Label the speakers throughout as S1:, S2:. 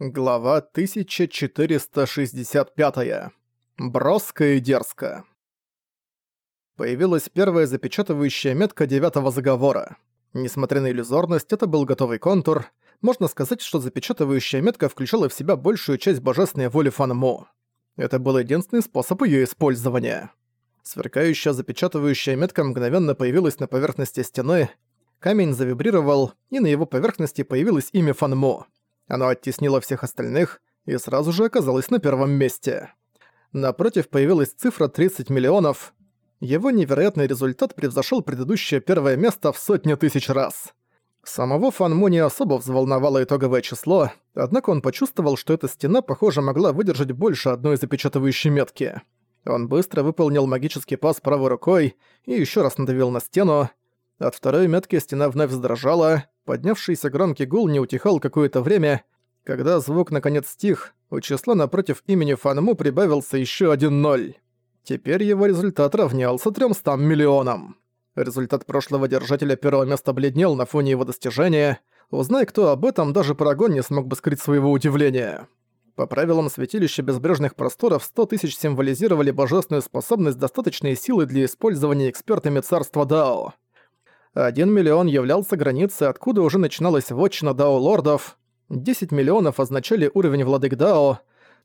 S1: Глава 1465. Броско и дерзко. Появилась первая запечатывающая метка девятого заговора. Несмотря на иллюзорность, это был готовый контур. Можно сказать, что запечатывающая метка включала в себя большую часть божественной воли Фанму. Это был единственный способ ее использования. Сверкающая запечатывающая метка мгновенно появилась на поверхности стены, камень завибрировал, и на его поверхности появилось имя Фанму. Оно оттеснило всех остальных и сразу же оказалось на первом месте. Напротив появилась цифра 30 миллионов. Его невероятный результат превзошел предыдущее первое место в сотни тысяч раз. Самого Фанму не особо взволновало итоговое число, однако он почувствовал, что эта стена, похоже, могла выдержать больше одной запечатывающей метки. Он быстро выполнил магический пас правой рукой и еще раз надавил на стену. От второй метки стена вновь задрожала, Поднявшийся громкий гул не утихал какое-то время. Когда звук наконец стих, у числа напротив имени Фанму прибавился еще один ноль. Теперь его результат равнялся 300 миллионам. Результат прошлого держателя первого места бледнел на фоне его достижения. Узнай кто об этом, даже Парагон не смог бы скрыть своего удивления. По правилам святилища безбрежных просторов 100 тысяч символизировали божественную способность достаточной силы для использования экспертами царства Дао. Один миллион являлся границей, откуда уже начиналась вотчина Дао-лордов, 10 миллионов означали уровень владык Дао,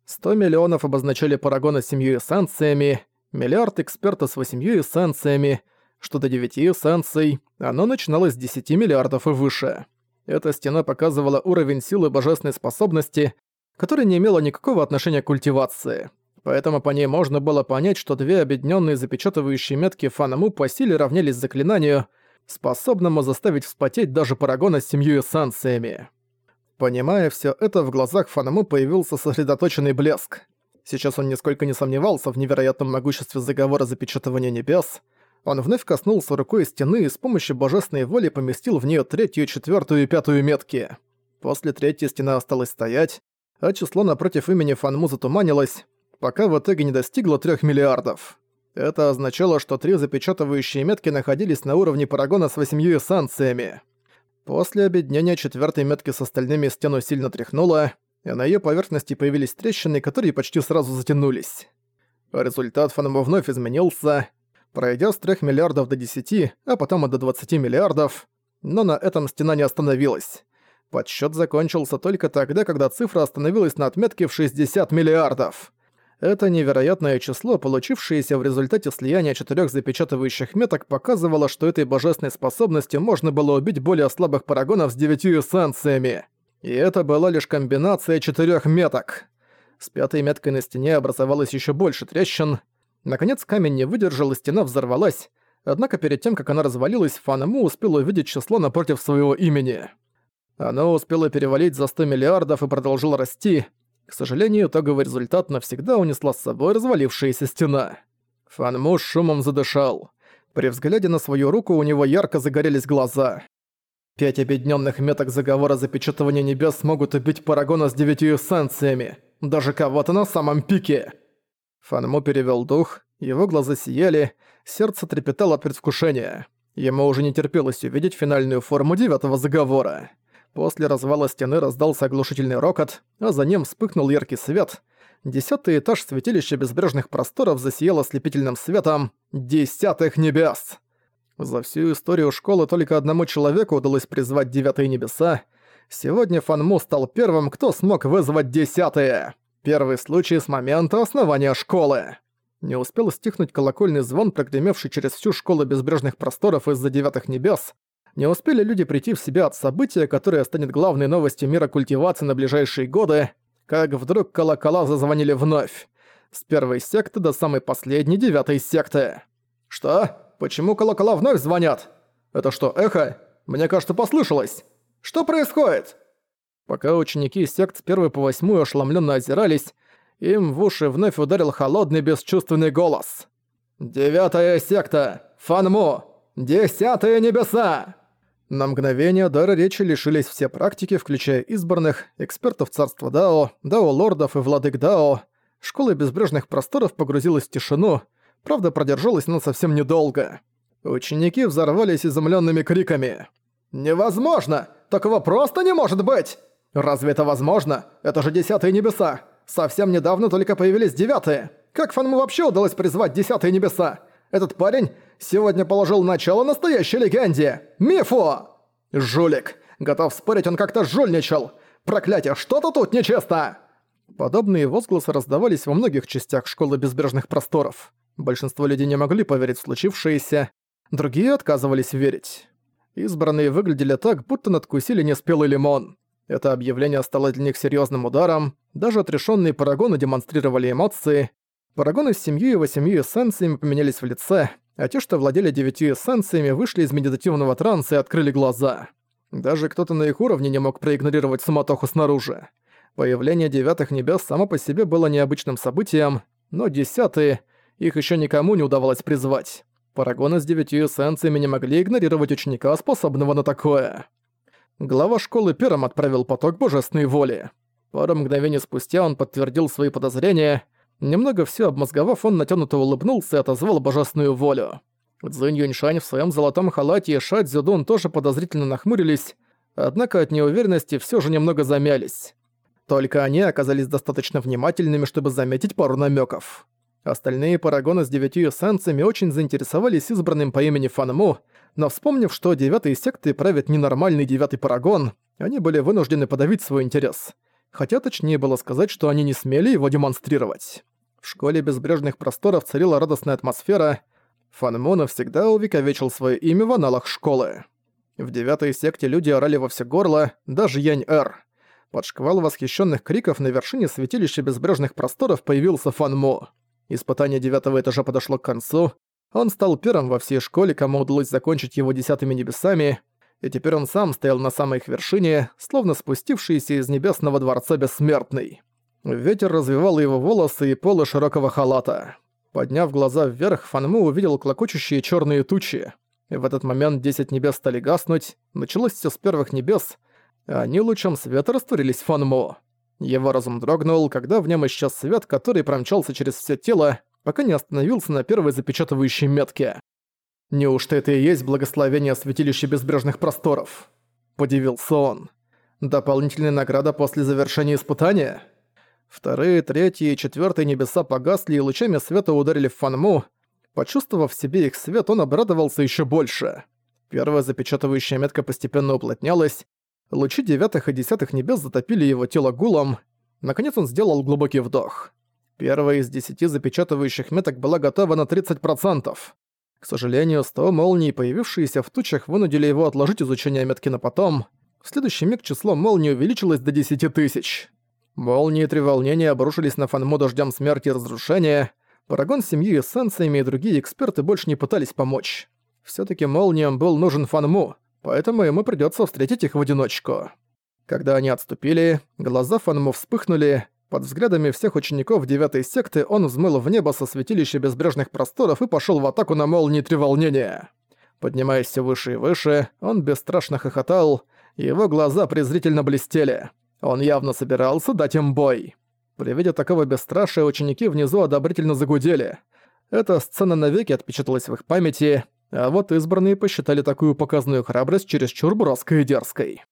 S1: 100 миллионов обозначали парагона с семью эссенциями, миллиард экспертов с восемью эссенциями, что до 9 эссенций, оно начиналось с 10 миллиардов и выше. Эта стена показывала уровень силы божественной способности, которая не имела никакого отношения к культивации. Поэтому по ней можно было понять, что две объединенные запечатывающие метки Фанаму по силе равнялись заклинанию — способному заставить вспотеть даже Парагона с семью эссенциями. Понимая все это, в глазах Фанаму появился сосредоточенный блеск. Сейчас он нисколько не сомневался в невероятном могуществе заговора запечатывания небес. Он вновь коснулся рукой стены и с помощью божественной воли поместил в нее третью, четвертую и пятую метки. После третьей стена осталась стоять, а число напротив имени Фанму затуманилось, пока в итоге не достигло трех миллиардов. Это означало, что три запечатывающие метки находились на уровне парагона с восемью эссенциями. После объединения четвертой метки с остальными стену сильно тряхнуло, и на ее поверхности появились трещины, которые почти сразу затянулись. Результат фонома вновь изменился, пройдя с 3 миллиардов до 10, а потом и до 20 миллиардов, но на этом стена не остановилась. Подсчёт закончился только тогда, когда цифра остановилась на отметке в 60 миллиардов. Это невероятное число, получившееся в результате слияния четырех запечатывающих меток, показывало, что этой божественной способностью можно было убить более слабых парагонов с девятью эссенциями. И это была лишь комбинация четырех меток. С пятой меткой на стене образовалось еще больше трещин. Наконец камень не выдержал, и стена взорвалась. Однако перед тем, как она развалилась, Фанему успел увидеть число напротив своего имени. Оно успело перевалить за 100 миллиардов и продолжило расти, к сожалению, итоговый результат навсегда унесла с собой развалившаяся стена. Фанму шумом задышал. При взгляде на свою руку у него ярко загорелись глаза. Пять объединенных меток заговора запечатывания небес могут убить Парагона с девятью эссенциями. Даже кого-то на самом пике. Фанму перевел дух, его глаза сияли, сердце трепетало от предвкушения. Ему уже не терпелось увидеть финальную форму девятого заговора. После развала стены раздался оглушительный рокот, а за ним вспыхнул яркий свет. Десятый этаж святилища безбрежных просторов засиял ослепительным светом десятых небес. За всю историю школы только одному человеку удалось призвать девятые небеса. Сегодня Фанму стал первым, кто смог вызвать десятые. Первый случай с момента основания школы. Не успел стихнуть колокольный звон, прогремевший через всю школу безбрежных просторов из-за девятых небес, не успели люди прийти в себя от события, которое станет главной новостью мира культивации на ближайшие годы, как вдруг колокола зазвонили вновь. С первой секты до самой последней девятой секты. «Что? Почему колокола вновь звонят? Это что, эхо? Мне кажется, послышалось. Что происходит?» Пока ученики сект с первой по восьмую ошеломленно озирались, им в уши вновь ударил холодный бесчувственный голос. «Девятая секта! Фанму! Десятые небеса!» На мгновение дара речи лишились все практики, включая избранных, экспертов царства Дао, Дао-лордов и владык Дао. Школа безбрежных просторов погрузилась в тишину, правда продержалась она совсем недолго. Ученики взорвались изумленными криками. «Невозможно! Такого просто не может быть! Разве это возможно? Это же десятые небеса! Совсем недавно только появились девятые! Как Фанму вообще удалось призвать десятые небеса? Этот парень сегодня положил начало настоящей легенде! Мифу! Жулик! Готов спорить, он как-то жульничал! Проклятие, что-то тут нечестно!» Подобные возгласы раздавались во многих частях Школы Безбрежных Просторов. Большинство людей не могли поверить в случившееся, другие отказывались верить. Избранные выглядели так, будто надкусили неспелый лимон. Это объявление стало для них серьезным ударом, даже отрешенные парагоны демонстрировали эмоции. Парагоны с семью и восемью эссенциями поменялись в лице, а те, что владели девятью эссенциями, вышли из медитативного транса и открыли глаза. Даже кто-то на их уровне не мог проигнорировать суматоху снаружи. Появление девятых небес само по себе было необычным событием, но десятые, их еще никому не удавалось призвать. Парагоны с девятью эссенциями не могли игнорировать ученика, способного на такое. Глава школы первым отправил поток божественной воли. Пару мгновений спустя он подтвердил свои подозрения. Немного все обмозговав, он натянуто улыбнулся и отозвал божественную волю. Цзинь Юньшань в своем золотом халате и Ша Цзюдун тоже подозрительно нахмурились, однако от неуверенности все же немного замялись. Только они оказались достаточно внимательными, чтобы заметить пару намеков. Остальные парагоны с девятью эссенциями очень заинтересовались избранным по имени Фанму, но вспомнив, что девятые секты правит ненормальный девятый парагон, они были вынуждены подавить свой интерес. Хотя точнее было сказать, что они не смели его демонстрировать. В школе безбрежных просторов царила радостная атмосфера, Фанму навсегда увековечил свое имя в аналах школы. В девятой секте люди орали во все горло, даже Янь-Эр. Под шквал восхищенных криков на вершине святилища безбрежных просторов появился Фанму. Испытание девятого этажа подошло к концу. Он стал первым во всей школе, кому удалось закончить его десятыми небесами, и теперь он сам стоял на самой их вершине, словно спустившийся из небесного дворца бессмертный. Ветер развивал его волосы и полы широкого халата. Подняв глаза вверх, Фанму увидел клокочущие черные тучи. В этот момент десять небес стали гаснуть, началось все с первых небес, а они лучом света растворились в Фанму. Его разум дрогнул, когда в нем исчез свет, который промчался через все тело, пока не остановился на первой запечатывающей метке. «Неужто это и есть благословение святилища безбрежных просторов?» – подивился он. «Дополнительная награда после завершения испытания?» Вторые, третьи и четвертые небеса погасли и лучами света ударили в Фанму. Почувствовав в себе их свет, он обрадовался еще больше. Первая запечатывающая метка постепенно уплотнялась. Лучи девятых и десятых небес затопили его тело гулом. Наконец он сделал глубокий вдох. Первая из десяти запечатывающих меток была готова на 30%. К сожалению, сто молний, появившиеся в тучах, вынудили его отложить изучение метки на потом. В следующий миг число молний увеличилось до 10 тысяч. Молнии и треволнения обрушились на Фанму дождем смерти и разрушения. Парагон с семьей эссенциями и другие эксперты больше не пытались помочь. все таки молниям был нужен Фанму, поэтому ему придется встретить их в одиночку. Когда они отступили, глаза Фанму вспыхнули, под взглядами всех учеников девятой секты он взмыл в небо со святилища безбрежных просторов и пошел в атаку на молнии треволнения. Поднимаясь все выше и выше, он бесстрашно хохотал, и его глаза презрительно блестели. Он явно собирался дать им бой. При виде такого бесстрашия ученики внизу одобрительно загудели. Эта сцена навеки отпечаталась в их памяти, а вот избранные посчитали такую показную храбрость чересчур броской и дерзкой.